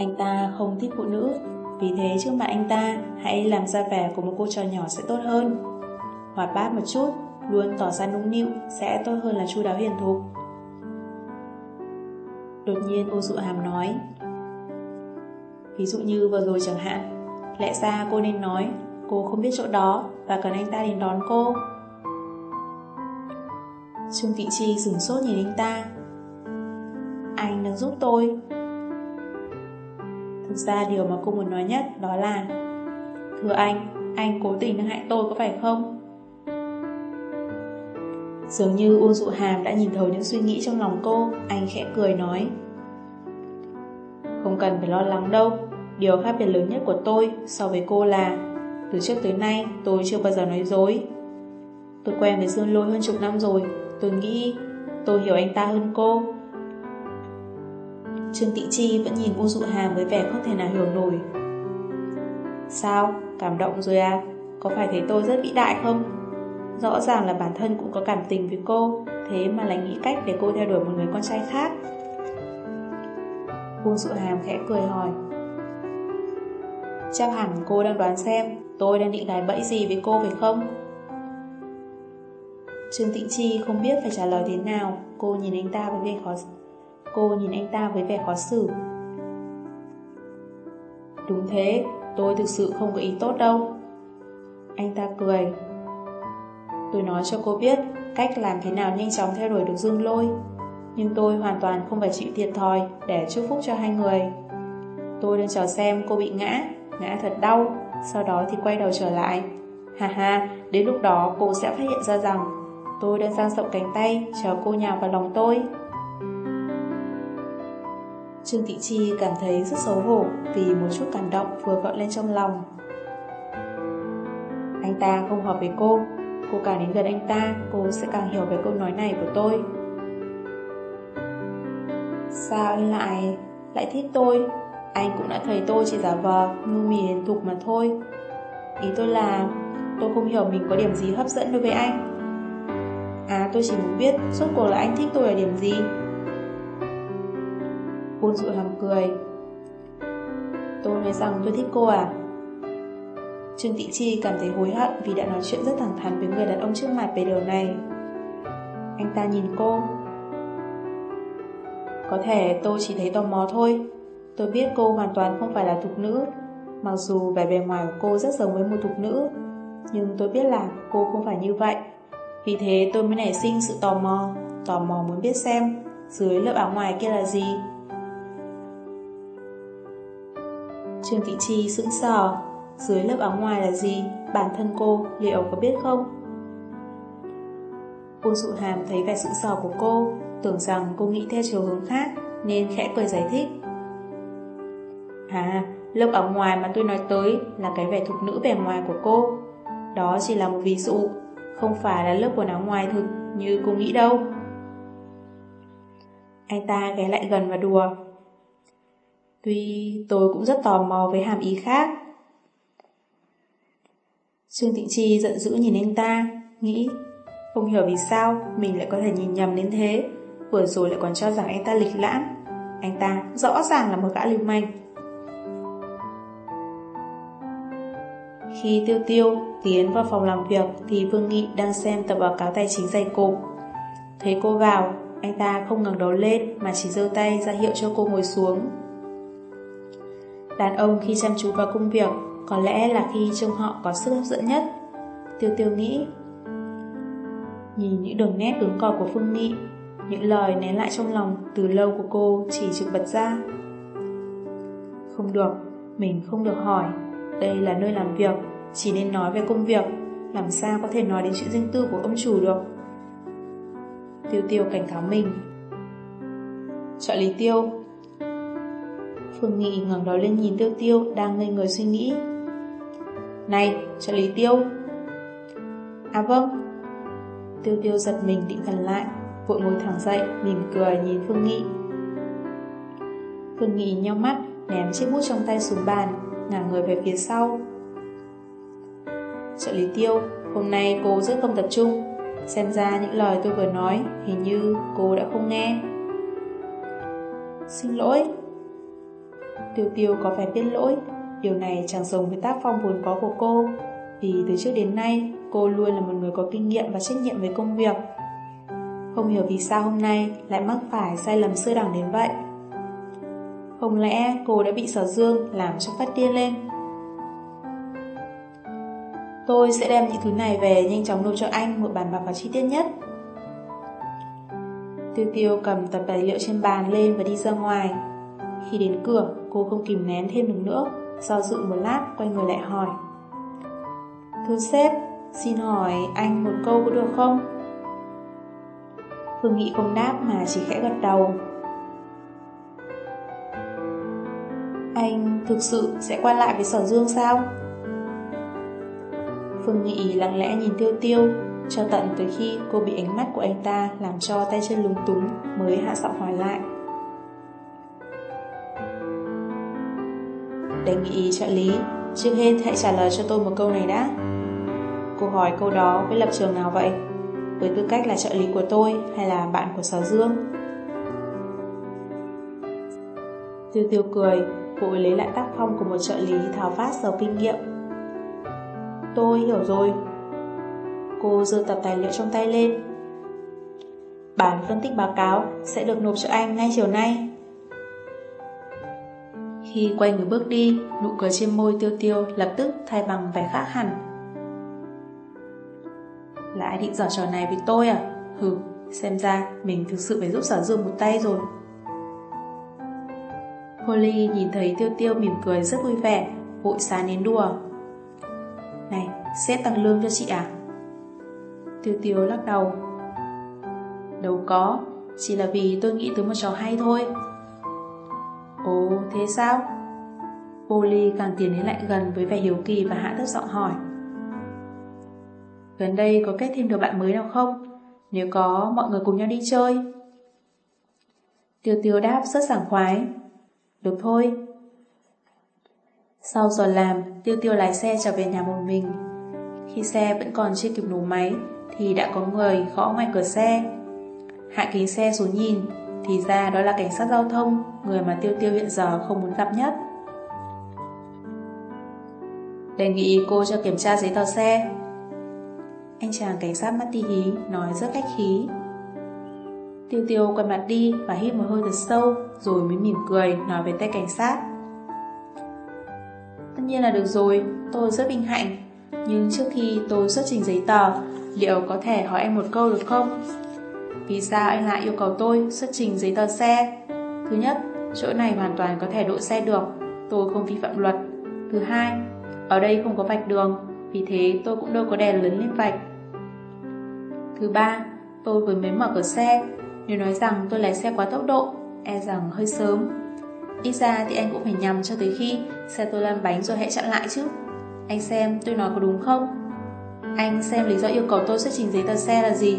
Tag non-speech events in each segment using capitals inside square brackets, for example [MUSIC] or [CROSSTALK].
Anh ta không thích phụ nữ, vì thế trước mặt anh ta hãy làm ra vẻ của một cô trò nhỏ sẽ tốt hơn. Hoạt bát một chút, luôn tỏ ra nũng nịu sẽ tốt hơn là chu đáo hiền thục. Đột nhiên ô dụ hàm nói Ví dụ như vừa rồi chẳng hạn Lẽ ra cô nên nói Cô không biết chỗ đó Và cần anh ta đến đón cô Trương Thị Chi sửng sốt nhìn anh ta Anh đang giúp tôi Thực ra điều mà cô muốn nói nhất Đó là Thưa anh, anh cố tình đang hại tôi có phải không? Dường như Uông Dụ Hàm đã nhìn thấu những suy nghĩ trong lòng cô, anh khẽ cười nói. Không cần phải lo lắng đâu, điều khác biệt lớn nhất của tôi so với cô là từ trước tới nay tôi chưa bao giờ nói dối. Tôi quen với Dương Lôi hơn chục năm rồi, tôi nghĩ tôi hiểu anh ta hơn cô. Trương Tị Chi vẫn nhìn Uông Dụ Hàm với vẻ không thể nào hiểu nổi. Sao? Cảm động rồi à? Có phải thấy tôi rất vĩ đại không? Rõ ràng là bản thân cũng có cảm tình với cô, Thế mà lại nghĩ cách để cô theo đuổi một người con trai khác Uông Dụ Hàm khẽ cười hỏi Chắc hẳn cô đang đoán xem Tôi đang định gái bẫy gì với cô phải không Trương Tịnh Chi không biết phải trả lời thế nào Cô nhìn anh ta với vẻ khó Cô nhìn anh ta với vẻ khó xử Đúng thế Tôi thực sự không có ý tốt đâu Anh ta cười Tôi nói cho cô biết cách làm thế nào nhanh chóng theo đuổi được Dương Lôi. Nhưng tôi hoàn toàn không phải chịu thiệt thòi để chúc phúc cho hai người. Tôi đang chờ xem cô bị ngã, ngã thật đau, sau đó thì quay đầu trở lại. Ha ha, đến lúc đó cô sẽ phát hiện ra rằng tôi đang dang rộng cánh tay chờ cô nhào vào lòng tôi. Trương Thị Chi cảm thấy rất xấu hổ vì một chút cảm động vừa gợi lên trong lòng. Anh ta không hợp với cô, Cô càng đến gần anh ta, cô sẽ càng hiểu về câu nói này của tôi. Sao anh lại, lại thích tôi? Anh cũng đã thấy tôi chỉ giả vờ, ngu mì đến thục mà thôi. Ý tôi là, tôi không hiểu mình có điểm gì hấp dẫn đối với anh. À, tôi chỉ muốn biết, suốt cuộc là anh thích tôi ở điểm gì? Buôn dụ hàm cười. Tôi nói rằng tôi thích cô à? Trương Tị Chi cảm thấy hối hận vì đã nói chuyện rất thẳng thắn với người đàn ông trước mặt về điều này. Anh ta nhìn cô. Có thể tôi chỉ thấy tò mò thôi. Tôi biết cô hoàn toàn không phải là thục nữ. Mặc dù vẻ bề ngoài của cô rất giống với một thục nữ, nhưng tôi biết là cô không phải như vậy. Vì thế tôi mới nảy sinh sự tò mò, tò mò muốn biết xem dưới lớp áo ngoài kia là gì. Trương Thị Chi sững sờ, dưới lớp áo ngoài là gì, bản thân cô liệu có biết không? Cô dụ hàm thấy vẻ sững sờ của cô, tưởng rằng cô nghĩ theo chiều hướng khác, nên khẽ cười giải thích. À, lớp áo ngoài mà tôi nói tới là cái vẻ thục nữ bề ngoài của cô. Đó chỉ là một ví dụ, không phải là lớp quần áo ngoài thực như cô nghĩ đâu. Anh ta ghé lại gần và đùa. Tuy tôi cũng rất tò mò với hàm ý khác, Trương Tịnh Chi giận dữ nhìn anh ta, nghĩ không hiểu vì sao mình lại có thể nhìn nhầm đến thế, vừa rồi lại còn cho rằng anh ta lịch lãm. Anh ta rõ ràng là một gã lưu manh. Khi Tiêu Tiêu tiến vào phòng làm việc thì Vương Nghị đang xem tập báo cáo tài chính dày cộp. Thấy cô vào, anh ta không ngẩng đầu lên mà chỉ giơ tay ra hiệu cho cô ngồi xuống. Đàn ông khi chăm chú vào công việc có lẽ là khi trông họ có sức hấp dẫn nhất. Tiêu tiêu nghĩ. Nhìn những đường nét cứng cỏi của Phương Nghị Những lời nén lại trong lòng từ lâu của cô chỉ trực bật ra. Không được, mình không được hỏi. Đây là nơi làm việc Chỉ nên nói về công việc. Làm sao có thể nói đến chuyện riêng tư của ông chủ được? Tiêu tiêu cảnh cáo mình. Trợ lý tiêu. Phương Nghị ngẩng đầu lên nhìn Tiêu Tiêu đang ngây người suy nghĩ. Này, trợ lý Tiêu. À vâng. Tiêu Tiêu giật mình định thần lại, vội ngồi thẳng dậy, mỉm cười nhìn Phương Nghị. Phương Nghị nhau mắt, ném chiếc bút trong tay xuống bàn, ngả người về phía sau. Trợ lý Tiêu, hôm nay cô rất không tập trung. Xem ra những lời tôi vừa nói, hình như cô đã không nghe. Xin lỗi, Tiêu tiêu có vẻ biết lỗi, điều này chẳng giống với tác phong vốn có của cô, vì từ trước đến nay cô luôn là một người có kinh nghiệm và trách nhiệm với công việc. Không hiểu vì sao hôm nay lại mắc phải sai lầm sơ đẳng đến vậy. Không lẽ cô đã bị sở dương làm cho phát điên lên? Tôi sẽ đem những thứ này về nhanh chóng nộp cho anh một bản bạc và chi tiết nhất. Tiêu tiêu cầm tập tài liệu trên bàn lên và đi ra ngoài. Khi đến cửa, cô không kìm nén thêm được nữa, do dự một lát quay người lại hỏi. Thưa sếp, xin hỏi anh một câu có được không? Phương Nghị không đáp mà chỉ khẽ gật đầu. Anh thực sự sẽ quay lại với sở dương sao? Phương Nghị lặng lẽ nhìn tiêu tiêu, cho tận tới khi cô bị ánh mắt của anh ta làm cho tay chân lúng túng mới hạ giọng hỏi lại. Đề nghị trợ lý, trước hết hãy trả lời cho tôi một câu này đã. Cô hỏi câu đó với lập trường nào vậy? Với tư cách là trợ lý của tôi hay là bạn của Sở Dương? Tiêu tiêu cười, vội lấy lại tác phong của một trợ lý tháo phát giàu kinh nghiệm. Tôi hiểu rồi. Cô giơ tập tài liệu trong tay lên. Bản phân tích báo cáo sẽ được nộp cho anh ngay chiều nay. Khi quay người bước đi, nụ cười trên môi tiêu tiêu lập tức thay bằng vẻ khác hẳn. Lại định giở trò này với tôi à? Hừ, xem ra mình thực sự phải giúp sở dương một tay rồi. Holly nhìn thấy tiêu tiêu mỉm cười rất vui vẻ, vội xá nến đùa. Này, sếp tăng lương cho chị à? Tiêu tiêu lắc đầu. Đâu có, chỉ là vì tôi nghĩ tới một trò hay thôi. Ồ, thế sao? Polly càng tiến đến lại gần với vẻ hiếu kỳ và hạ thấp giọng hỏi. Gần đây có kết thêm được bạn mới nào không? Nếu có, mọi người cùng nhau đi chơi. Tiêu tiêu đáp rất sảng khoái. Được thôi. Sau giờ làm, tiêu tiêu lái xe trở về nhà một mình. Khi xe vẫn còn chưa kịp nổ máy, thì đã có người gõ ngoài cửa xe. Hạ kính xe xuống nhìn, thì ra đó là cảnh sát giao thông, người mà tiêu tiêu hiện giờ không muốn gặp nhất. Đề nghị cô cho kiểm tra giấy tờ xe. Anh chàng cảnh sát mắt đi hí nói rất khách khí. Tiêu tiêu quay mặt đi và hít một hơi thật sâu rồi mới mỉm cười nói với tay cảnh sát. Tất nhiên là được rồi, tôi rất vinh hạnh. Nhưng trước khi tôi xuất trình giấy tờ, liệu có thể hỏi anh một câu được không? Vì sao anh lại yêu cầu tôi xuất trình giấy tờ xe? Thứ nhất, chỗ này hoàn toàn có thể đỗ xe được, tôi không vi phạm luật. Thứ hai, ở đây không có vạch đường, vì thế tôi cũng đâu có đèn lớn lên vạch. Thứ ba, tôi vừa mới mở cửa xe, nếu nói rằng tôi lái xe quá tốc độ, e rằng hơi sớm. Ít ra thì anh cũng phải nhầm cho tới khi xe tôi lăn bánh rồi hãy chặn lại chứ. Anh xem tôi nói có đúng không? Anh xem lý do yêu cầu tôi xuất trình giấy tờ xe là gì?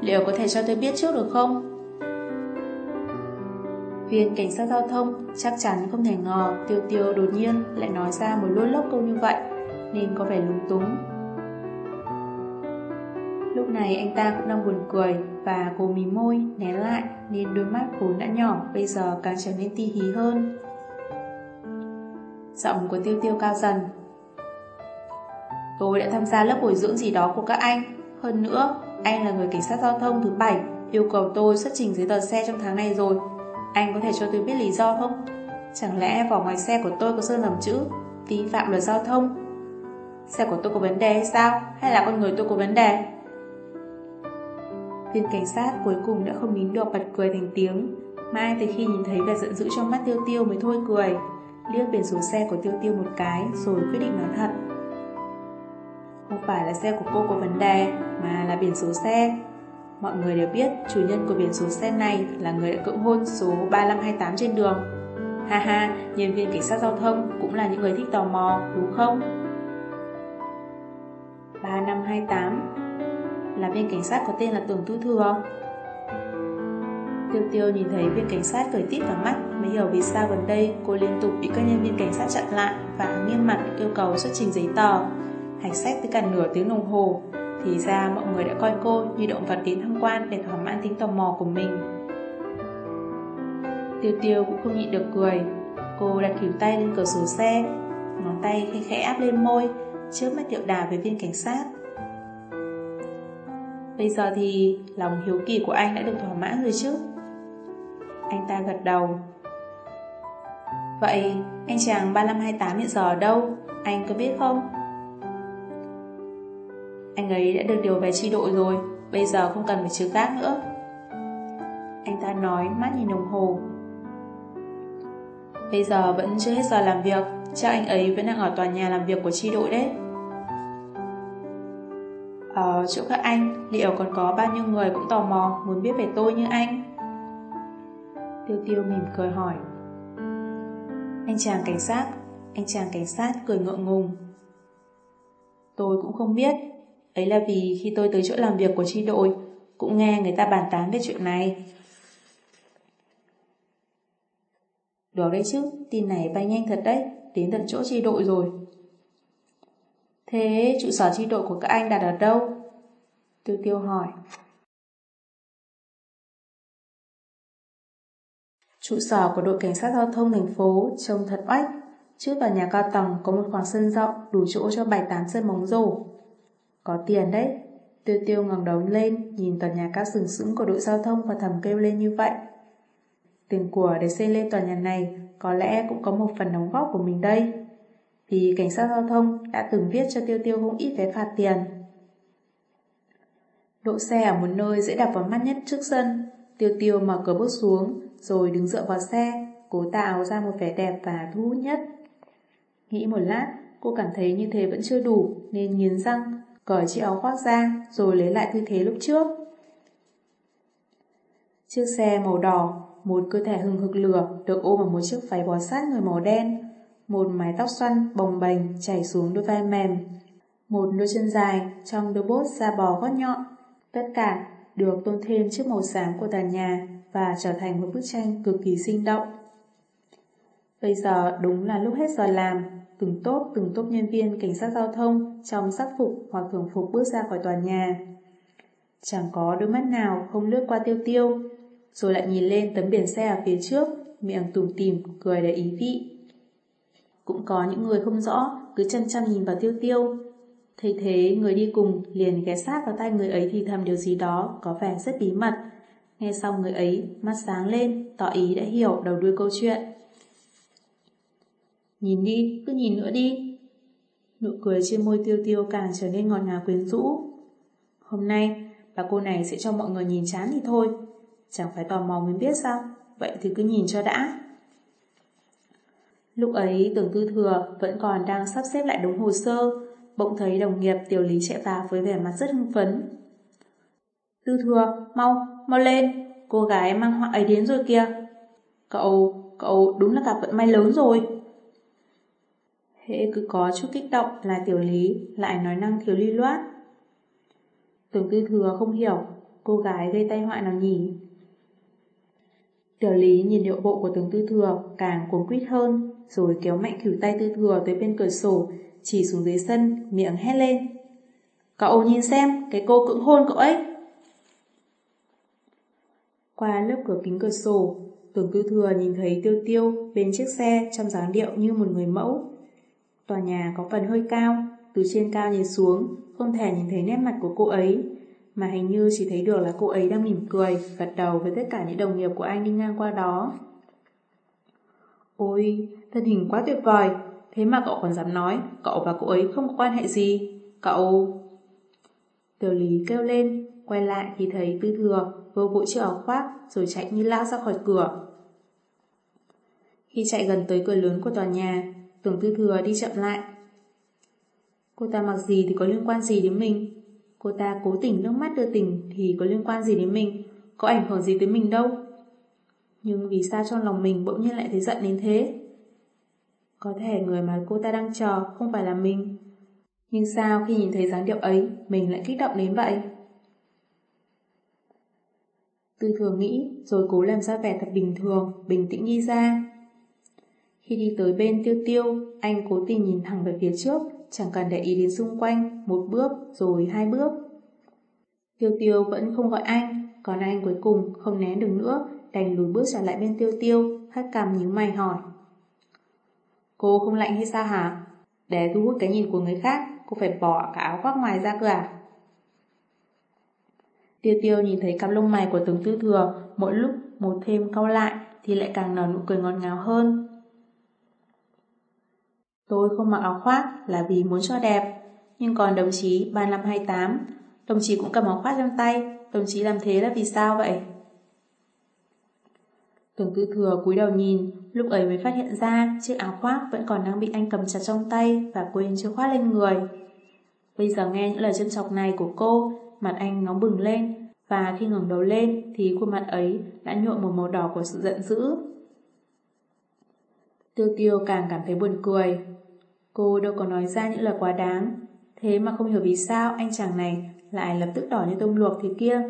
Liệu có thể cho tôi biết trước được không? Viên cảnh sát giao thông chắc chắn không thể ngờ Tiêu Tiêu đột nhiên lại nói ra một lôi lốc câu như vậy nên có vẻ lúng túng. Lúc này anh ta cũng đang buồn cười và cố mí môi né lại nên đôi mắt vốn đã nhỏ bây giờ càng trở nên ti hí hơn. Giọng của Tiêu Tiêu cao dần. Tôi đã tham gia lớp bồi dưỡng gì đó của các anh. Hơn nữa, anh là người cảnh sát giao thông thứ bảy, yêu cầu tôi xuất trình giấy tờ xe trong tháng này rồi. Anh có thể cho tôi biết lý do không? Chẳng lẽ vỏ ngoài xe của tôi có sơn dòng chữ vi phạm luật giao thông? Xe của tôi có vấn đề hay sao? Hay là con người tôi có vấn đề? Viên cảnh sát cuối cùng đã không nín được, bật cười thành tiếng. Mai từ khi nhìn thấy vẻ giận dữ trong mắt Tiêu Tiêu mới thôi cười. Liếc biển số xe của Tiêu Tiêu một cái rồi quyết định nói thật. Không phải là xe của cô có vấn đề, mà là biển số xe. Mọi người đều biết chủ nhân của biển số xe này là người đã cưỡng hôn số 3528 trên đường. Ha ha, nhân viên cảnh sát giao thông cũng là những người thích tò mò, đúng không? 3528 Là viên cảnh sát có tên là Tường Thu Thừa Tiêu tiêu nhìn thấy viên cảnh sát cười tít vào mắt mới hiểu vì sao gần đây cô liên tục bị các nhân viên cảnh sát chặn lại và nghiêm mặt yêu cầu xuất trình giấy tờ Hành sách tới cả nửa tiếng đồng hồ thì ra mọi người đã coi cô như động vật đến tham quan để thỏa mãn tính tò mò của mình. Tiêu tiêu cũng không nhịn được cười. Cô đặt khỉu tay lên cửa sổ xe, ngón tay khẽ khẽ áp lên môi, trước mắt điệu đà với viên cảnh sát. Bây giờ thì lòng hiếu kỳ của anh đã được thỏa mãn rồi chứ? Anh ta gật đầu. Vậy anh chàng 3528 hiện giờ ở đâu? Anh có biết không? Anh ấy đã được điều về tri đội rồi, bây giờ không cần phải trừ gác nữa. Anh ta nói mắt nhìn đồng hồ. Bây giờ vẫn chưa hết giờ làm việc, chắc anh ấy vẫn đang ở tòa nhà làm việc của tri đội đấy. Ở chỗ các anh, liệu còn có bao nhiêu người cũng tò mò muốn biết về tôi như anh? Tiêu tiêu mỉm cười hỏi. Anh chàng cảnh sát, anh chàng cảnh sát cười ngượng ngùng. Tôi cũng không biết, ấy là vì khi tôi tới chỗ làm việc của tri đội, cũng nghe người ta bàn tán về chuyện này. Được đấy chứ, tin này bay nhanh thật đấy, đến tận chỗ tri đội rồi. Thế trụ sở tri đội của các anh đặt ở đâu? Tiêu tiêu hỏi. Trụ sở của đội cảnh sát giao thông thành phố trông thật oách. Trước tòa nhà cao tầng có một khoảng sân rộng đủ chỗ cho 7-8 sân bóng rổ. Có tiền đấy. Tiêu tiêu ngẩng đầu lên, nhìn tòa nhà cao sừng sững của đội giao thông và thầm kêu lên như vậy. Tiền của để xây lên tòa nhà này có lẽ cũng có một phần đóng góp của mình đây. Vì cảnh sát giao thông đã từng viết cho Tiêu Tiêu không ít vé phạt tiền. Đỗ xe ở một nơi dễ đạp vào mắt nhất trước sân. Tiêu Tiêu mở cửa bước xuống, rồi đứng dựa vào xe, cố tạo ra một vẻ đẹp và thu hút nhất. Nghĩ một lát, cô cảm thấy như thế vẫn chưa đủ nên nghiến răng, cởi chiếc áo khoác ra rồi lấy lại tư thế lúc trước. Chiếc xe màu đỏ, một cơ thể hừng hực lửa được ôm vào một chiếc váy bó sát người màu đen, một mái tóc xoăn bồng bềnh chảy xuống đôi vai mềm, một đôi chân dài trong đôi bốt da bò gót nhọn. Tất cả được tôn thêm chiếc màu xám của tòa nhà và trở thành một bức tranh cực kỳ sinh động. Bây giờ đúng là lúc hết giờ làm, từng tốt từng tốt nhân viên cảnh sát giao thông trong sắc phục hoặc thường phục bước ra khỏi tòa nhà. Chẳng có đôi mắt nào không lướt qua tiêu tiêu, rồi lại nhìn lên tấm biển xe ở phía trước, miệng tủm tỉm cười đầy ý vị. Cũng có những người không rõ, cứ chăm chăm nhìn vào tiêu tiêu. Thấy thế, người đi cùng liền ghé sát vào tay người ấy thì thầm điều gì đó có vẻ rất bí mật. Nghe xong người ấy, mắt sáng lên, tỏ ý đã hiểu đầu đuôi câu chuyện. Nhìn đi, cứ nhìn nữa đi. Nụ cười trên môi tiêu tiêu càng trở nên ngọt ngào quyến rũ. Hôm nay, bà cô này sẽ cho mọi người nhìn chán thì thôi. Chẳng phải tò mò mới biết sao, vậy thì cứ nhìn cho đã. Lúc ấy tưởng tư thừa vẫn còn đang sắp xếp lại đống hồ sơ, bỗng thấy đồng nghiệp tiểu lý chạy vào với vẻ mặt rất hưng phấn. Tư thừa, mau, mau lên, cô gái mang họa ấy đến rồi kìa. Cậu, cậu đúng là gặp vận may lớn rồi. Hễ cứ có chút kích động là tiểu lý lại nói năng thiếu lưu loát. Tưởng tư thừa không hiểu cô gái gây tai họa nào nhỉ. Tiểu lý nhìn điệu bộ của tướng tư thừa càng cuốn quýt hơn, rồi kéo mạnh khỉu tay tư thừa tới bên cửa sổ, chỉ xuống dưới sân, miệng hét lên. Cậu nhìn xem, cái cô cưỡng hôn cậu ấy. Qua lớp cửa kính cửa sổ, tướng tư thừa nhìn thấy tiêu tiêu bên chiếc xe trong dáng điệu như một người mẫu. Tòa nhà có phần hơi cao, từ trên cao nhìn xuống, không thể nhìn thấy nét mặt của cô ấy, mà hình như chỉ thấy được là cô ấy đang mỉm cười, gật đầu với tất cả những đồng nghiệp của anh đi ngang qua đó. Ôi, thân hình quá tuyệt vời, thế mà cậu còn dám nói cậu và cô ấy không có quan hệ gì. Cậu... Tiểu lý kêu lên, quay lại thì thấy tư thừa vô vội chiếc áo khoác rồi chạy như lao ra khỏi cửa. Khi chạy gần tới cửa lớn của tòa nhà, tưởng tư thừa đi chậm lại. Cô ta mặc gì thì có liên quan gì đến mình? Cô ta cố tình nước mắt đưa tình thì có liên quan gì đến mình, có ảnh hưởng gì tới mình đâu. Nhưng vì sao trong lòng mình bỗng nhiên lại thấy giận đến thế? Có thể người mà cô ta đang chờ không phải là mình. Nhưng sao khi nhìn thấy dáng điệu ấy, mình lại kích động đến vậy? Tư thường nghĩ, rồi cố làm ra vẻ thật bình thường, bình tĩnh đi ra. Khi đi tới bên tiêu tiêu, anh cố tình nhìn thẳng về phía trước, chẳng cần để ý đến xung quanh, một bước rồi hai bước. Tiêu tiêu vẫn không gọi anh, còn anh cuối cùng không né được nữa, đành lùi bước trở lại bên tiêu tiêu, hất cằm nhíu mày hỏi. Cô không lạnh hay sao hả? Để thu hút cái nhìn của người khác, cô phải bỏ cả áo khoác ngoài ra cơ à? Tiêu tiêu nhìn thấy cặp lông mày của tướng tư thừa mỗi lúc một thêm cau lại thì lại càng nở nụ cười ngọt ngào hơn. Tôi không mặc áo khoác là vì muốn cho đẹp, nhưng còn đồng chí 3528, đồng chí cũng cầm áo khoác trong tay, đồng chí làm thế là vì sao vậy? Tưởng tư thừa cúi đầu nhìn, lúc ấy mới phát hiện ra chiếc áo khoác vẫn còn đang bị anh cầm chặt trong tay và quên chưa khoác lên người. Bây giờ nghe những lời châm chọc này của cô, mặt anh nóng bừng lên, và khi ngẩng đầu lên thì khuôn mặt ấy đã nhuộm một màu đỏ của sự giận dữ. Tiêu tiêu càng cảm thấy buồn cười. Cô đâu có nói ra những lời quá đáng, thế mà không hiểu vì sao anh chàng này lại lập tức đỏ như tôm luộc thế kia.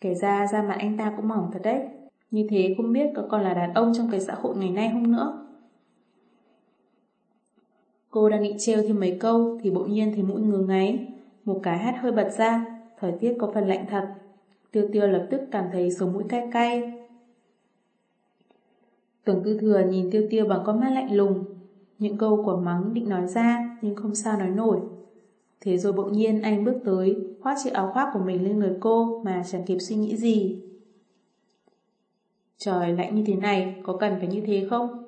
Kể ra da mặt anh ta cũng mỏng thật đấy. Như thế không biết có còn là đàn ông trong cái xã hội ngày nay không nữa. Cô đang định trêu thêm mấy câu thì bỗng nhiên thấy mũi ngứa ngáy. Một cái hát hơi bật ra, thời tiết có phần lạnh thật. Tiêu tiêu lập tức cảm thấy sống mũi cay cay. Tưởng tư thừa nhìn tiêu tiêu bằng con mắt lạnh lùng. Những câu của mắng định nói ra nhưng không sao nói nổi. Thế rồi bỗng nhiên anh bước tới, khoác chiếc áo khoác của mình lên người cô mà chẳng kịp suy nghĩ gì. Trời lạnh như thế này, có cần phải như thế không?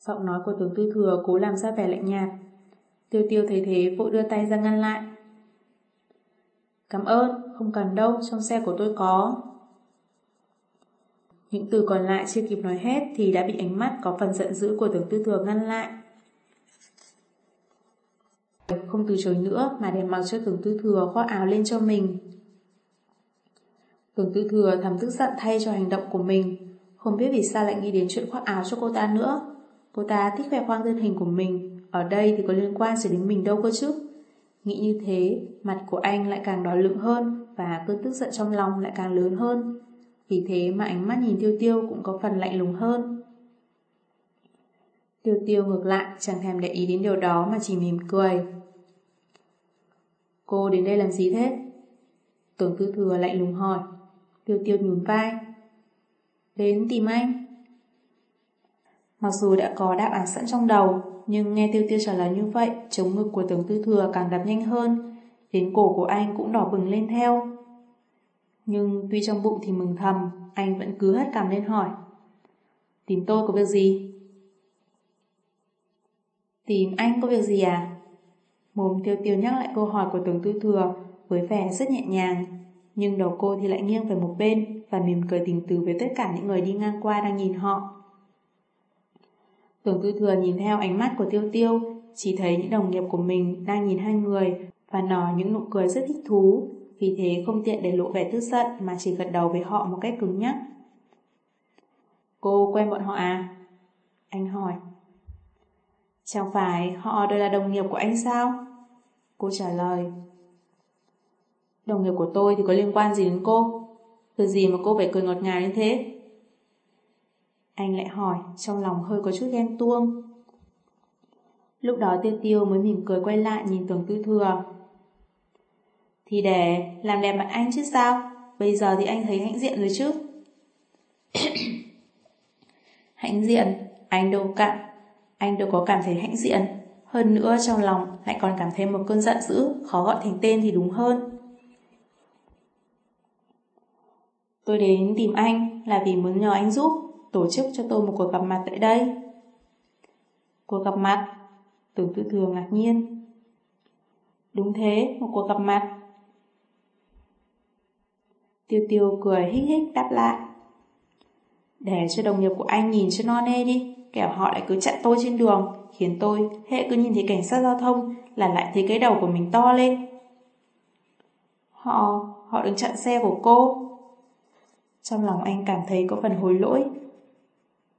Giọng nói của tướng tư thừa cố làm ra vẻ lạnh nhạt. Tiêu tiêu thấy thế vội đưa tay ra ngăn lại. Cảm ơn, không cần đâu, trong xe của tôi có. Những từ còn lại chưa kịp nói hết thì đã bị ánh mắt có phần giận dữ của tưởng tư thừa ngăn lại. Không từ chối nữa mà đem mặc cho tưởng tư thừa khoác áo lên cho mình. Tưởng tư thừa thầm tức giận thay cho hành động của mình. Không biết vì sao lại nghĩ đến chuyện khoác áo cho cô ta nữa. Cô ta thích khoe khoang thân hình của mình. Ở đây thì có liên quan gì đến mình đâu cơ chứ. Nghĩ như thế, mặt của anh lại càng đỏ lượng hơn và cơn tức giận trong lòng lại càng lớn hơn. Vì thế mà ánh mắt nhìn tiêu tiêu cũng có phần lạnh lùng hơn. Tiêu tiêu ngược lại chẳng thèm để ý đến điều đó mà chỉ mỉm cười. Cô đến đây làm gì thế? Tưởng tư thừa lạnh lùng hỏi. Tiêu tiêu nhún vai. Đến tìm anh. Mặc dù đã có đáp án sẵn trong đầu, nhưng nghe tiêu tiêu trả lời như vậy, chống ngực của tưởng tư thừa càng đập nhanh hơn, đến cổ của anh cũng đỏ bừng lên theo. Nhưng tuy trong bụng thì mừng thầm, anh vẫn cứ hất cằm lên hỏi. Tìm tôi có việc gì? Tìm anh có việc gì à? Mồm tiêu tiêu nhắc lại câu hỏi của tưởng tư thừa với vẻ rất nhẹ nhàng nhưng đầu cô thì lại nghiêng về một bên và mỉm cười tình tứ với tất cả những người đi ngang qua đang nhìn họ. Tưởng tư thừa nhìn theo ánh mắt của tiêu tiêu, chỉ thấy những đồng nghiệp của mình đang nhìn hai người và nở những nụ cười rất thích thú, vì thế không tiện để lộ vẻ tức giận mà chỉ gật đầu với họ một cách cứng nhắc. Cô quen bọn họ à? Anh hỏi. Chẳng phải họ đều là đồng nghiệp của anh sao? Cô trả lời. Đồng nghiệp của tôi thì có liên quan gì đến cô? Từ gì mà cô phải cười ngọt ngào như thế? Anh lại hỏi, trong lòng hơi có chút ghen tuông. Lúc đó tiêu tiêu mới mỉm cười quay lại nhìn tưởng tư thừa. Thì để làm đẹp mặt anh chứ sao? Bây giờ thì anh thấy hãnh diện rồi chứ. [COUGHS] hãnh diện? Anh đâu cạn. Anh đâu có cảm thấy hãnh diện. Hơn nữa trong lòng lại còn cảm thấy một cơn giận dữ, khó gọi thành tên thì đúng hơn. Tôi đến tìm anh là vì muốn nhờ anh giúp tổ chức cho tôi một cuộc gặp mặt tại đây. Cuộc gặp mặt? Tưởng tự thường ngạc nhiên. Đúng thế, một cuộc gặp mặt. Tiêu tiêu cười hích hích đáp lại. Để cho đồng nghiệp của anh nhìn cho non nê đi, kẻo họ lại cứ chặn tôi trên đường, khiến tôi hệ cứ nhìn thấy cảnh sát giao thông là lại thấy cái đầu của mình to lên. Họ, họ đừng chặn xe của cô. Trong lòng anh cảm thấy có phần hối lỗi.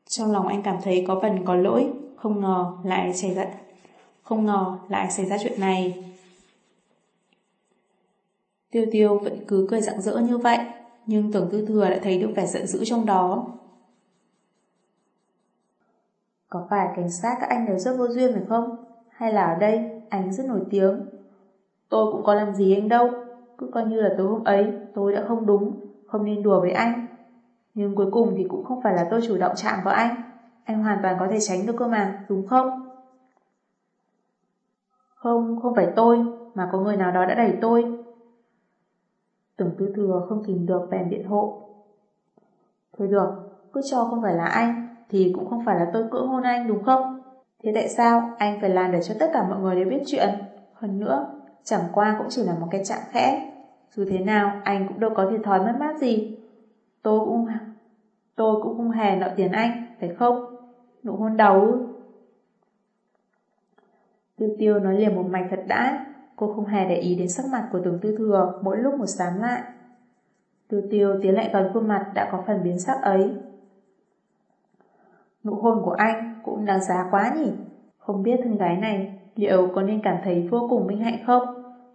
Trong lòng anh cảm thấy có phần có lỗi, không ngờ lại xảy ra không ngờ lại xảy ra chuyện này. Tiêu tiêu vẫn cứ cười rạng rỡ như vậy, nhưng tưởng tư thừa lại thấy được vẻ giận dữ trong đó. Có phải cảnh sát các anh đều rất vô duyên phải không? Hay là ở đây anh rất nổi tiếng? Tôi cũng có làm gì anh đâu, cứ coi như là tối hôm ấy tôi đã không đúng, không nên đùa với anh. Nhưng cuối cùng thì cũng không phải là tôi chủ động chạm vào anh. anh hoàn toàn có thể tránh được cơ mà, đúng không? Không, không phải tôi, mà có người nào đó đã đẩy tôi. Tưởng tư thừa không tìm được bèn biện hộ. Thôi được, cứ cho không phải là anh, thì cũng không phải là tôi cưỡng hôn anh đúng không? Thế tại sao anh phải làm để cho tất cả mọi người đều biết chuyện? Hơn nữa, chẳng qua cũng chỉ là một cái chạm khẽ. Dù thế nào, anh cũng đâu có thiệt thòi mất mát gì. Tôi cũng tôi cũng không hề nợ tiền anh, phải không? Nụ hôn đầu Tiêu tiêu nói liền một mạch thật đã, cô không hề để ý đến sắc mặt của tưởng tư thừa mỗi lúc một sám lại. từ tiêu tiến lại gần khuôn mặt đã có phần biến sắc ấy. Nụ hôn của anh cũng đáng giá quá nhỉ? Không biết thân gái này liệu có nên cảm thấy vô cùng minh hạnh không?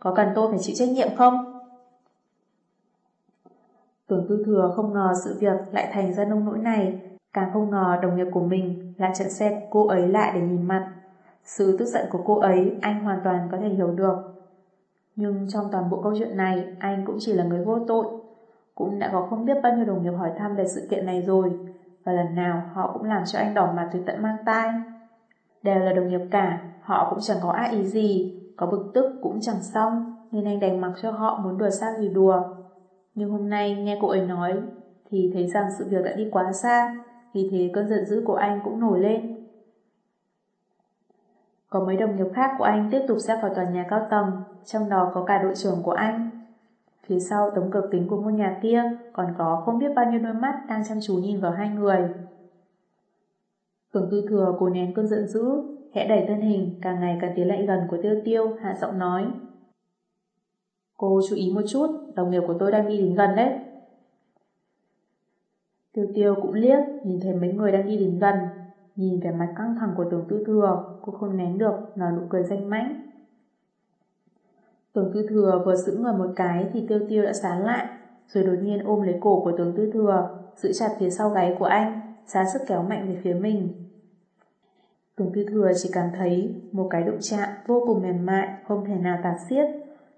Có cần tôi phải chịu trách nhiệm không? Tưởng tư thừa không ngờ sự việc lại thành ra nông nỗi này, càng không ngờ đồng nghiệp của mình lại chặn xe cô ấy lại để nhìn mặt. Sự tức giận của cô ấy anh hoàn toàn có thể hiểu được. Nhưng trong toàn bộ câu chuyện này, anh cũng chỉ là người vô tội. Cũng đã có không biết bao nhiêu đồng nghiệp hỏi thăm về sự kiện này rồi, và lần nào họ cũng làm cho anh đỏ mặt từ tận mang tai. Đều là đồng nghiệp cả, họ cũng chẳng có ác ý gì, có bực tức cũng chẳng xong, nên anh đành mặc cho họ muốn đùa sao thì đùa. Nhưng hôm nay nghe cô ấy nói, thì thấy rằng sự việc đã đi quá xa, vì thế cơn giận dữ của anh cũng nổi lên. Có mấy đồng nghiệp khác của anh tiếp tục ra khỏi tòa nhà cao tầng, trong đó có cả đội trưởng của anh. Phía sau tấm cửa kính của ngôi nhà kia còn có không biết bao nhiêu đôi mắt đang chăm chú nhìn vào hai người. Tưởng tư thừa cố nén cơn giận dữ, khẽ đẩy thân hình càng ngày càng tiến lại gần của tiêu tiêu, hạ giọng nói. Cô chú ý một chút, đồng nghiệp của tôi đang đi đến gần đấy. Tiêu tiêu cũng liếc, nhìn thấy mấy người đang đi đến gần, Nhìn vẻ mặt căng thẳng của tưởng tư thừa, cô không nén được, nở nụ cười danh mãnh. Tưởng tư thừa vừa giữ người một cái thì tiêu tiêu đã sán lại, rồi đột nhiên ôm lấy cổ của tưởng tư thừa, giữ chặt phía sau gáy của anh, xá sức kéo mạnh về phía mình. Tưởng tư thừa chỉ cảm thấy một cái động chạm vô cùng mềm mại, không thể nào tạt xiết.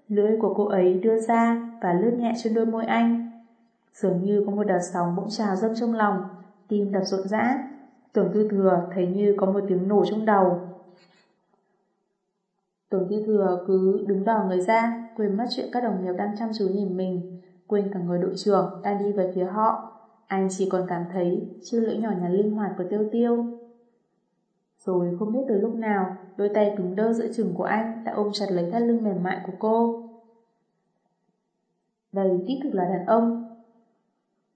Lưỡi của cô ấy đưa ra và lướt nhẹ trên đôi môi anh. Dường như có một đợt sóng bỗng trào dâng trong lòng, tim đập rộn rã, Tưởng tư thừa thấy như có một tiếng nổ trong đầu. Tưởng tư thừa cứ đứng đỏ người ra, quên mất chuyện các đồng nghiệp đang chăm chú nhìn mình, quên cả người đội trưởng đang đi về phía họ. Anh chỉ còn cảm thấy chiếc lưỡi nhỏ nhắn linh hoạt của tiêu tiêu. Rồi không biết từ lúc nào, đôi tay cứng đơ giữa chừng của anh đã ôm chặt lấy thắt lưng mềm mại của cô. Đây đích thực là đàn ông,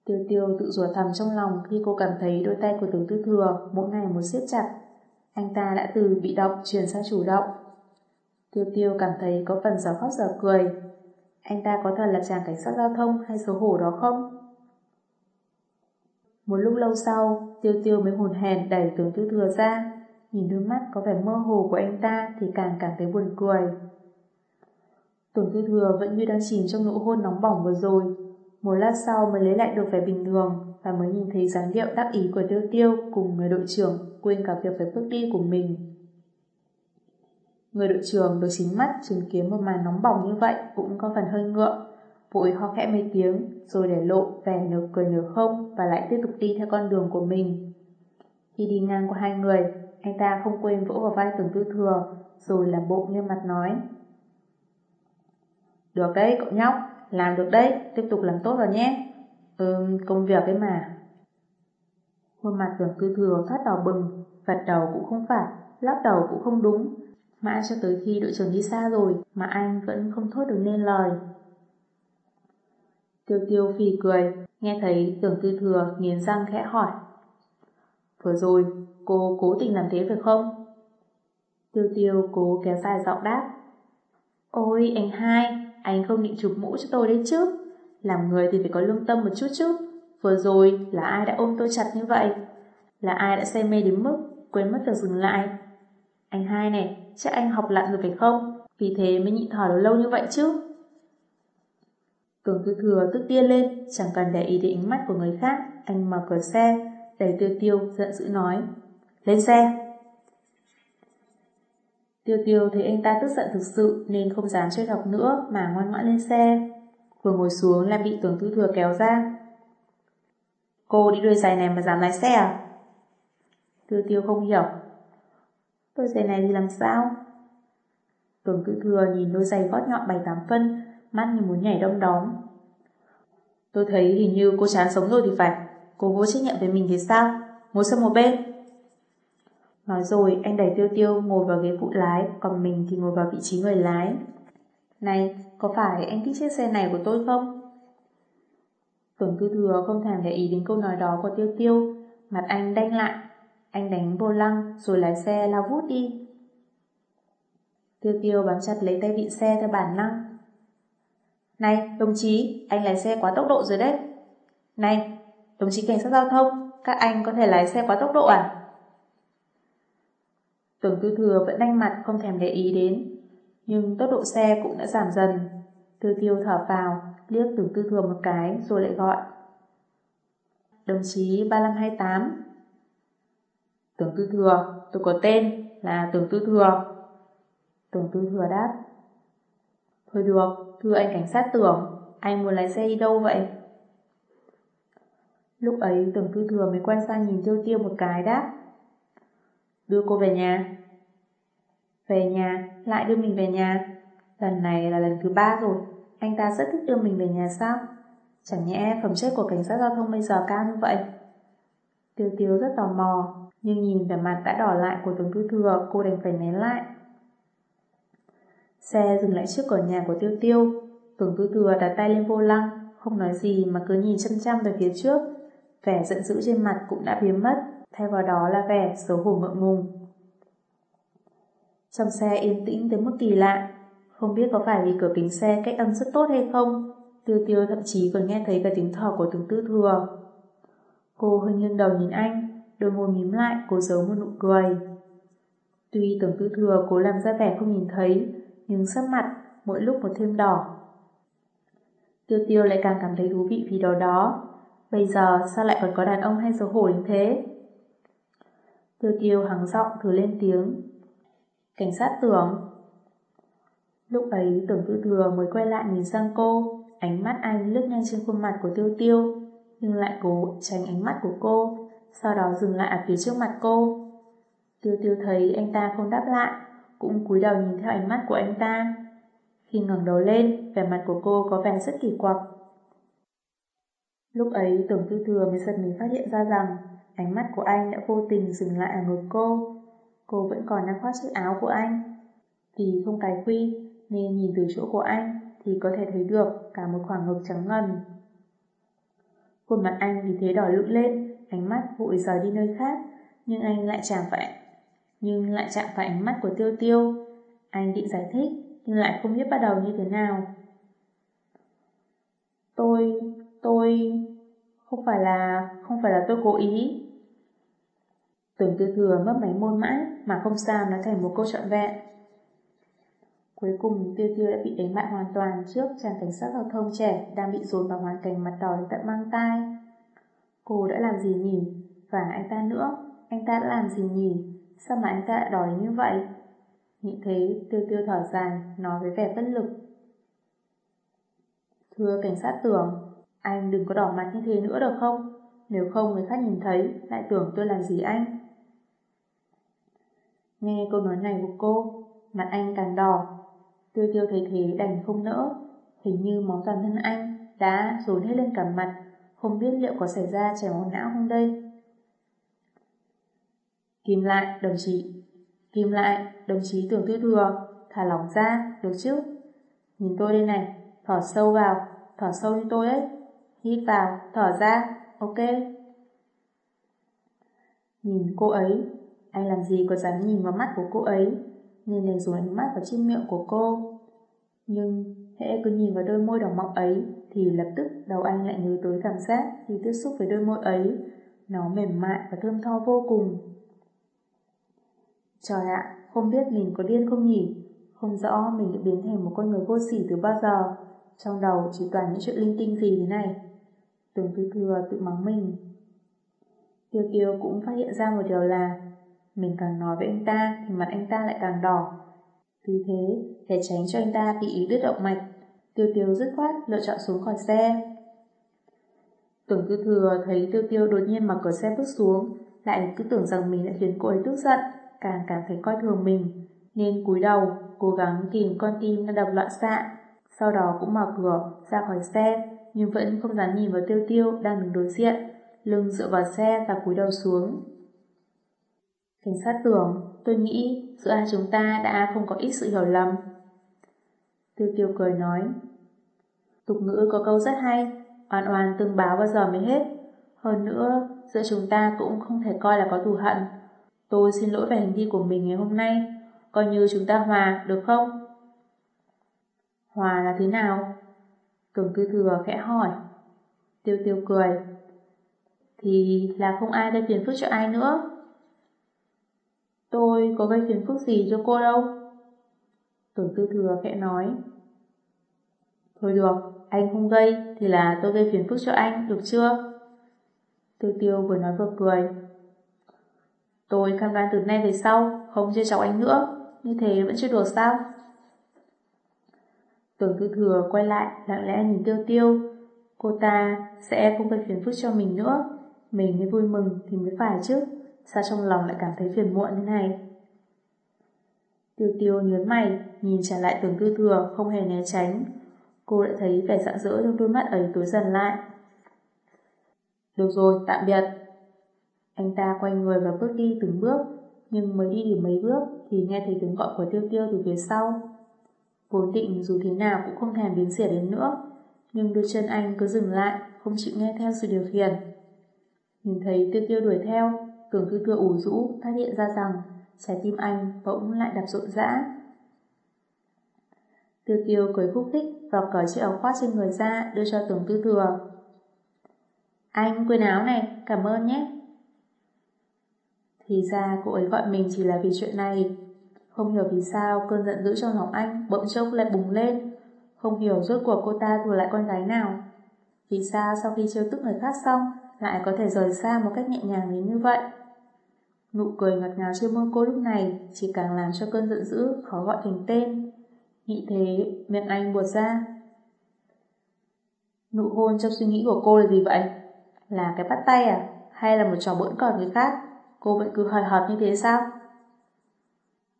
Tiêu tiêu tự rủa thầm trong lòng khi cô cảm thấy đôi tay của tướng tư thừa mỗi ngày một siết chặt. Anh ta đã từ bị động chuyển sang chủ động. Tiêu tiêu cảm thấy có phần giở khóc giở cười. Anh ta có thật là chàng cảnh sát giao thông hay xấu hổ đó không? Một lúc lâu sau, tiêu tiêu mới hồn hèn đẩy tướng tư thừa ra. Nhìn đôi mắt có vẻ mơ hồ của anh ta thì càng cảm thấy buồn cười. Tưởng tư thừa vẫn như đang chìm trong nụ hôn nóng bỏng vừa rồi, một lát sau mới lấy lại được vẻ bình thường và mới nhìn thấy dáng điệu đắc ý của tiêu tiêu cùng người đội trưởng quên cả việc phải bước đi của mình. Người đội trưởng được chính mắt chứng kiến một màn nóng bỏng như vậy cũng có phần hơi ngượng, vội ho khẽ mấy tiếng rồi để lộ vẻ nửa cười nửa không và lại tiếp tục đi theo con đường của mình. Khi đi ngang qua hai người, anh ta không quên vỗ vào vai tưởng tư thừa rồi làm bộ như mặt nói Được đấy cậu nhóc, làm được đấy, tiếp tục làm tốt vào nhé. Ừ, công việc ấy mà. Khuôn mặt tưởng tư thừa thoát đỏ bừng, vặt đầu cũng không phải, lắp đầu cũng không đúng. Mãi cho tới khi đội trưởng đi xa rồi mà anh vẫn không thốt được nên lời. Tiêu tiêu phì cười, nghe thấy tưởng tư thừa nghiến răng khẽ hỏi. Vừa rồi, cô cố tình làm thế phải không? Tiêu tiêu cố kéo dài giọng đáp. Ôi anh hai, anh không định chụp mũ cho tôi đấy chứ. Làm người thì phải có lương tâm một chút chứ. Vừa rồi là ai đã ôm tôi chặt như vậy? Là ai đã say mê đến mức quên mất việc dừng lại? Anh hai này, chắc anh học lặn rồi phải không? Vì thế mới nhịn thở lâu như vậy chứ. Cường tư thừa tức tiên lên, chẳng cần để ý đến ánh mắt của người khác. Anh mở cửa xe, đẩy tiêu tiêu, giận dữ nói. Lên xe! Tiêu tiêu thấy anh ta tức giận thực sự nên không dám chơi học nữa mà ngoan ngoãn lên xe. Vừa ngồi xuống là bị tưởng tư thừa kéo ra. Cô đi đôi giày này mà dám lái xe à? Tiêu tiêu không hiểu. Đôi giày này thì làm sao? Tưởng Tư thừa nhìn đôi giày gót nhọn bảy tám phân, mắt như muốn nhảy đông đóm. Tôi thấy hình như cô chán sống rồi thì phải. Cô vô trách nhiệm với mình thì sao? Ngồi sang một bên. Nói rồi, anh đẩy tiêu tiêu ngồi vào ghế phụ lái, còn mình thì ngồi vào vị trí người lái. Này, có phải anh thích chiếc xe này của tôi không? Tưởng tư thừa không thèm để ý đến câu nói đó của tiêu tiêu, mặt anh đanh lại. Anh đánh vô lăng rồi lái xe lao vút đi. Tiêu tiêu bám chặt lấy tay vị xe theo bản năng. Này, đồng chí, anh lái xe quá tốc độ rồi đấy. Này, đồng chí cảnh sát giao thông, các anh có thể lái xe quá tốc độ à? Tưởng tư thừa vẫn đanh mặt không thèm để ý đến, nhưng tốc độ xe cũng đã giảm dần. Tư tiêu thở vào, liếc tưởng tư thừa một cái rồi lại gọi. Đồng chí 3528 Tưởng tư thừa, tôi có tên là Tưởng tư thừa. Tưởng tư thừa đáp. Thôi được, thưa anh cảnh sát tưởng, anh muốn lái xe đi đâu vậy? Lúc ấy tưởng tư thừa mới quay sang nhìn tiêu tiêu một cái đáp. Đưa cô về nhà. Về nhà, lại đưa mình về nhà. Lần này là lần thứ ba rồi, anh ta rất thích đưa mình về nhà sao? Chẳng nhẽ phẩm chất của cảnh sát giao thông bây giờ cao như vậy? Tiêu tiêu rất tò mò, nhưng nhìn vẻ mặt đã đỏ lại của tướng tư thừa, cô đành phải nén lại. Xe dừng lại trước cửa nhà của Tiêu Tiêu. Tưởng Tư Thừa đặt tay lên vô lăng, không nói gì mà cứ nhìn chăm chăm về phía trước. Vẻ giận dữ trên mặt cũng đã biến mất, thay vào đó là vẻ xấu hổ ngượng ngùng. Trong xe yên tĩnh tới mức kỳ lạ, không biết có phải vì cửa kính xe cách âm rất tốt hay không. Tiêu Tiêu thậm chí còn nghe thấy cả tiếng thở của tướng Tư Thừa. Cô hơi nghiêng đầu nhìn anh, đôi môi mím lại, cố giấu một nụ cười. Tuy Tưởng Tư Thừa cố làm ra vẻ không nhìn thấy, nhưng sắc mặt mỗi lúc một thêm đỏ. Tiêu tiêu lại càng cảm thấy thú vị vì đó đó. Bây giờ sao lại còn có đàn ông hay xấu hổ như thế? Tiêu tiêu hắng giọng thử lên tiếng. Cảnh sát tưởng. Lúc ấy tưởng tư thừa mới quay lại nhìn sang cô, ánh mắt anh lướt nhanh trên khuôn mặt của tiêu tiêu, nhưng lại cố tránh ánh mắt của cô, sau đó dừng lại ở phía trước mặt cô. Tiêu tiêu thấy anh ta không đáp lại, cũng cúi đầu nhìn theo ánh mắt của anh ta. Khi ngẩng đầu lên, vẻ mặt của cô có vẻ rất kỳ quặc. Lúc ấy tưởng tư thừa mới giật mình phát hiện ra rằng ánh mắt của anh đã vô tình dừng lại ở ngực cô. Cô vẫn còn đang khoác chiếc áo của anh. Vì không cài quy nên nhìn từ chỗ của anh thì có thể thấy được cả một khoảng ngực trắng ngần. Khuôn mặt anh vì thế đỏ lựng lên, ánh mắt vội rời đi nơi khác, nhưng anh lại chạm phải nhưng lại chạm phải ánh mắt của Tiêu Tiêu. Anh định giải thích, nhưng lại không biết bắt đầu như thế nào. Tôi, tôi... Không phải là... không phải là tôi cố ý. Tưởng tư thừa mất mấy môn mãi mà không sao nó thành một câu trọn vẹn. Cuối cùng Tiêu Tiêu đã bị đánh bại hoàn toàn trước chàng cảnh sát giao thông trẻ đang bị dồn vào hoàn cảnh mặt đỏ đến tận mang tai. Cô đã làm gì nhỉ? Và anh ta nữa, anh ta đã làm gì nhỉ? Sao mà anh ta lại đòi như vậy? Nghĩ thế, tiêu tiêu thở dài, nói với vẻ bất lực. Thưa cảnh sát tưởng, anh đừng có đỏ mặt như thế nữa được không? Nếu không người khác nhìn thấy, lại tưởng tôi làm gì anh? Nghe câu nói này của cô, mặt anh càng đỏ. Tiêu tiêu thấy thế đành không nỡ. Hình như máu toàn thân anh đã dồn hết lên cả mặt, không biết liệu có xảy ra chảy máu não không đây. Kim lại, đồng chí. Kim lại, đồng chí tưởng tư thừa. Thả lỏng ra, được chứ? Nhìn tôi đây này, thở sâu vào, thở sâu như tôi ấy. Hít vào, thở ra, ok. Nhìn cô ấy, anh làm gì có dám nhìn vào mắt của cô ấy, nên đành dùng ánh mắt vào chiếc miệng của cô. Nhưng hễ cứ nhìn vào đôi môi đỏ mọng ấy thì lập tức đầu anh lại nhớ tới cảm giác khi tiếp xúc với đôi môi ấy. Nó mềm mại và thơm tho vô cùng. Trời ạ, không biết mình có điên không nhỉ? Không rõ mình đã biến thành một con người vô sỉ từ bao giờ. Trong đầu chỉ toàn những chuyện linh tinh gì thế này. Tưởng Thư thừa tự mắng mình. Tiêu tiêu cũng phát hiện ra một điều là mình càng nói với anh ta thì mặt anh ta lại càng đỏ. Vì thế, để tránh cho anh ta bị ý đứt động mạch, tiêu tiêu dứt khoát lựa chọn xuống khỏi xe. Tưởng tư thừa thấy tiêu tiêu đột nhiên mở cửa xe bước xuống, lại cứ tưởng rằng mình đã khiến cô ấy tức giận, càng cảm thấy coi thường mình, nên cúi đầu, cố gắng kìm con tim đang đập loạn xạ. Sau đó cũng mở cửa, ra khỏi xe, nhưng vẫn không dám nhìn vào tiêu tiêu đang đứng đối diện, lưng dựa vào xe và cúi đầu xuống. Cảnh sát tưởng, tôi nghĩ giữa hai chúng ta đã không có ít sự hiểu lầm. Tư tiêu cười nói, tục ngữ có câu rất hay, oan oan tương báo bao giờ mới hết. Hơn nữa, giữa chúng ta cũng không thể coi là có thù hận. Tôi xin lỗi về hành vi của mình ngày hôm nay, coi như chúng ta hòa, được không? Hòa là thế nào? Cường tư thừa khẽ hỏi. Tiêu tiêu cười. Thì là không ai gây phiền phức cho ai nữa. Tôi có gây phiền phức gì cho cô đâu. Tưởng tư thừa khẽ nói. Thôi được, anh không gây thì là tôi gây phiền phức cho anh, được chưa? tư tiêu vừa nói vừa cười. Tôi cam đoan từ nay về sau không chơi chọc anh nữa, như thế vẫn chưa được sao? Tưởng tư thừa quay lại lặng lẽ nhìn tiêu tiêu. Cô ta sẽ không gây phiền phức cho mình nữa. Mình mới vui mừng thì mới phải chứ. Sao trong lòng lại cảm thấy phiền muộn như này? Tiêu tiêu nhớn mày, nhìn trả lại tưởng tư thừa không hề né tránh. Cô đã thấy vẻ dạng dỡ trong đôi mắt ấy tối dần lại. Được rồi, tạm biệt. Anh ta quay người và bước đi từng bước, nhưng mới đi được mấy bước thì nghe thấy tiếng gọi của tiêu tiêu từ phía sau. Vốn định dù thế nào cũng không thèm biến xỉa đến nữa, nhưng đôi chân anh cứ dừng lại, không chịu nghe theo sự điều khiển. Nhìn thấy tiêu tiêu đuổi theo, tưởng tư thừa ủ rũ phát hiện ra rằng trái tim anh bỗng lại đập rộn rã. Tư tiêu cười khúc khích và cởi chiếc áo khoác trên người ra đưa cho tưởng tư thừa. Anh quên áo này, cảm ơn nhé. Thì ra cô ấy gọi mình chỉ là vì chuyện này. Không hiểu vì sao cơn giận dữ trong lòng anh bỗng chốc lại bùng lên. Không hiểu rốt cuộc cô ta vừa lại con gái nào. Vì sao sau khi trêu tức người khác xong lại có thể rời xa một cách nhẹ nhàng đến như vậy? Nụ cười ngọt ngào trên môi cô lúc này chỉ càng làm cho cơn giận dữ khó gọi thành tên. Nghĩ thế, miệng anh buột ra. Nụ hôn trong suy nghĩ của cô là gì vậy? Là cái bắt tay à? Hay là một trò bỡn cợt người khác? Cô vẫn cứ hời hợt như thế sao?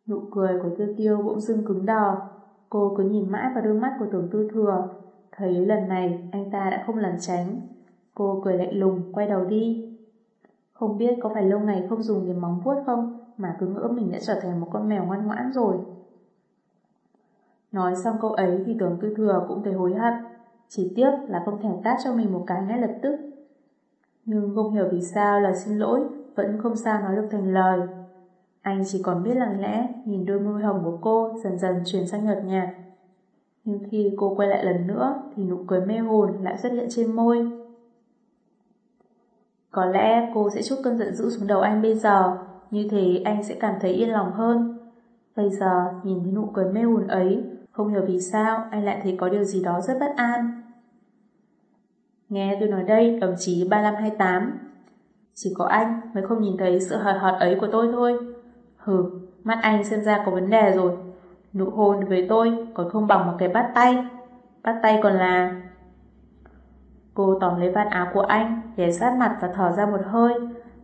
Nụ cười của tiêu tiêu bỗng dưng cứng đờ. Cô cứ nhìn mãi vào đôi mắt của tưởng tư thừa. Thấy lần này anh ta đã không lẩn tránh. Cô cười lạnh lùng, quay đầu đi. Không biết có phải lâu ngày không dùng đến móng vuốt không mà cứ ngỡ mình đã trở thành một con mèo ngoan ngoãn rồi. Nói xong câu ấy thì tưởng tư thừa cũng thấy hối hận. Chỉ tiếc là không thèm tát cho mình một cái ngay lập tức. Nhưng không hiểu vì sao là xin lỗi, vẫn không sao nói được thành lời. Anh chỉ còn biết lặng lẽ nhìn đôi môi hồng của cô dần dần chuyển sang nhợt nhạt. Nhưng khi cô quay lại lần nữa thì nụ cười mê hồn lại xuất hiện trên môi. Có lẽ cô sẽ chút cơn giận dữ xuống đầu anh bây giờ, như thế anh sẽ cảm thấy yên lòng hơn. Bây giờ, nhìn thấy nụ cười mê hồn ấy, không hiểu vì sao anh lại thấy có điều gì đó rất bất an. Nghe tôi nói đây, đồng chí 3528. Chỉ có anh mới không nhìn thấy sự hời hợt ấy của tôi thôi. Hừ, mắt anh xem ra có vấn đề rồi. Nụ hôn với tôi còn không bằng một cái bắt tay. Bắt tay còn là Cô tóm lấy vạt áo của anh, ghé sát mặt và thở ra một hơi.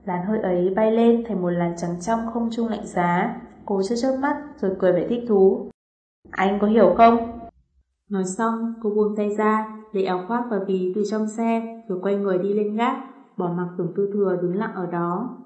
Làn hơi ấy bay lên thành một làn trắng trong không trung lạnh giá. Cô chớp chớp mắt rồi cười vẻ thích thú. Anh có hiểu không? Nói xong, cô buông tay ra, lấy áo khoác và ví từ trong xe, rồi quay người đi lên gác, bỏ mặc tưởng tư thừa đứng lặng ở đó.